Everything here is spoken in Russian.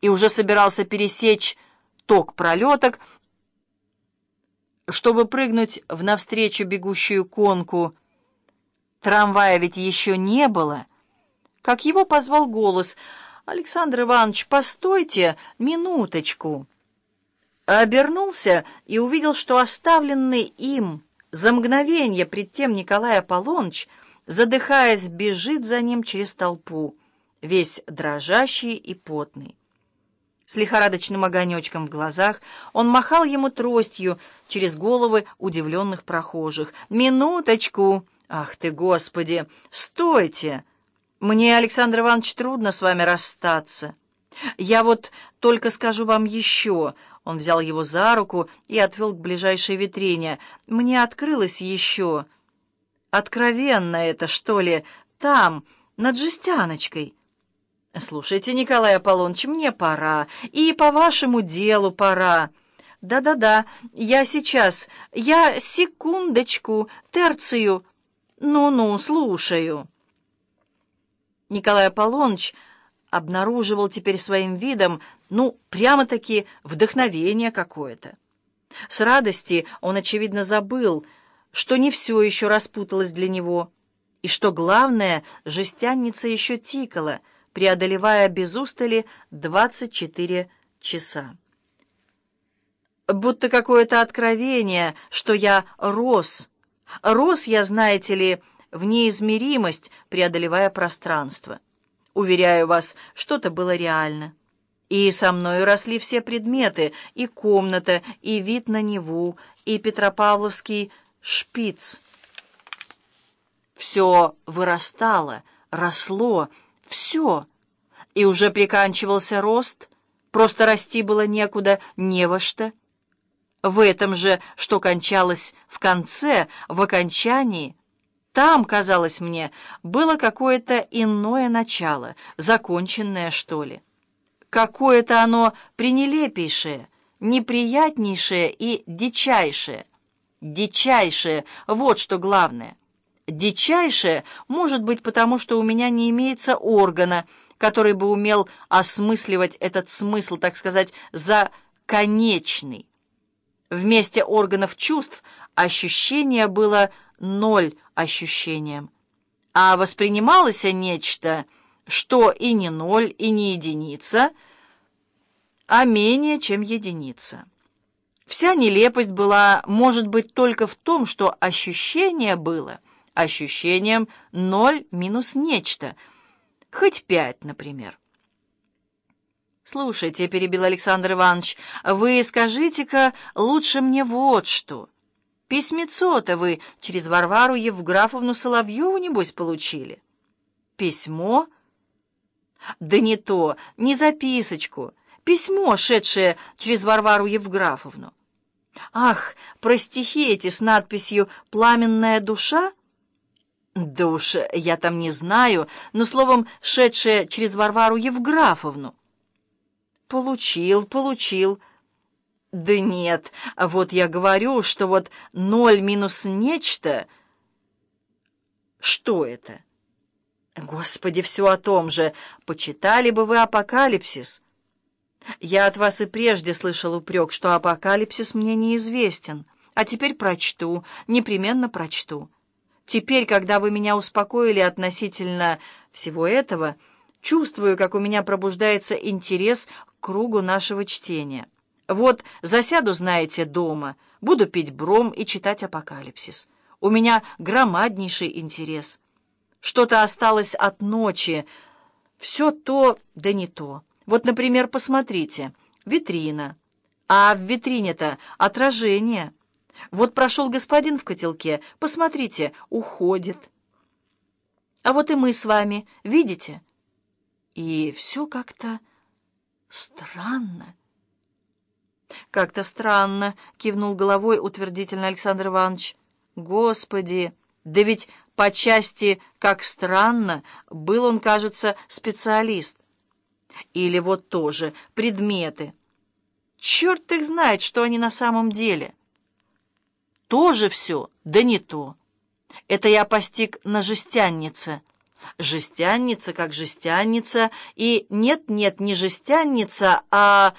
и уже собирался пересечь ток пролеток, чтобы прыгнуть в навстречу бегущую конку. Трамвая ведь еще не было, как его позвал голос «Александр Иванович, постойте минуточку!» Обернулся и увидел, что оставленный им за мгновение пред тем Николай Аполлоныч, задыхаясь, бежит за ним через толпу, весь дрожащий и потный. С лихорадочным огонечком в глазах он махал ему тростью через головы удивленных прохожих. «Минуточку! Ах ты, Господи! Стойте! Мне, Александр Иванович, трудно с вами расстаться. Я вот только скажу вам еще...» Он взял его за руку и отвел к ближайшей витрине. «Мне открылось еще...» «Откровенно это, что ли, там, над жестяночкой». «Слушайте, Николай Аполлоныч, мне пора, и по вашему делу пора». «Да-да-да, я сейчас, я секундочку, терцию. Ну-ну, слушаю». Николай Аполлоныч обнаруживал теперь своим видом, ну, прямо-таки вдохновение какое-то. С радости он, очевидно, забыл, что не все еще распуталось для него, и что, главное, жестянница еще тикала — преодолевая без устали 24 часа. Будто какое-то откровение, что я рос. Рос я, знаете ли, в неизмеримость, преодолевая пространство. Уверяю вас, что-то было реально. И со мною росли все предметы, и комната, и вид на Неву, и Петропавловский шпиц. Все вырастало, росло, все. И уже приканчивался рост, просто расти было некуда, не во что. В этом же, что кончалось в конце, в окончании, там, казалось мне, было какое-то иное начало, законченное, что ли. Какое-то оно пренелепейшее, неприятнейшее и дичайшее. Дичайшее — вот что главное — Дичайшее может быть потому, что у меня не имеется органа, который бы умел осмысливать этот смысл, так сказать, за конечный. Вместе органов чувств ощущение было ноль ощущением, а воспринималось нечто, что и не ноль, и не единица, а менее, чем единица. Вся нелепость была, может быть, только в том, что ощущение было — ощущением ноль минус нечто, хоть пять, например. «Слушайте», — перебил Александр Иванович, — «вы скажите-ка лучше мне вот что. Письмецо-то вы через Варвару Евграфовну Соловьеву, небось, получили?» «Письмо?» «Да не то, не записочку. Письмо, шедшее через Варвару Евграфовну». «Ах, про стихи эти с надписью «Пламенная душа»?» Да уж, я там не знаю, но, словом, шедшая через Варвару Евграфовну. Получил, получил. Да нет, вот я говорю, что вот ноль минус нечто... Что это? Господи, все о том же. Почитали бы вы апокалипсис. Я от вас и прежде слышал упрек, что апокалипсис мне неизвестен. А теперь прочту, непременно прочту. Теперь, когда вы меня успокоили относительно всего этого, чувствую, как у меня пробуждается интерес к кругу нашего чтения. Вот засяду, знаете, дома, буду пить бром и читать апокалипсис. У меня громаднейший интерес. Что-то осталось от ночи. Все то, да не то. Вот, например, посмотрите, витрина. А в витрине-то отражение — вот прошел господин в котелке, посмотрите, уходит. А вот и мы с вами, видите? И все как-то странно. «Как-то странно», — кивнул головой утвердительно Александр Иванович. «Господи, да ведь по части «как странно» был он, кажется, специалист. Или вот тоже предметы. Черт их знает, что они на самом деле» Тоже все, да не то. Это я постиг на жестяннице. Жестянница как жестянница, и нет-нет, не жестянница, а...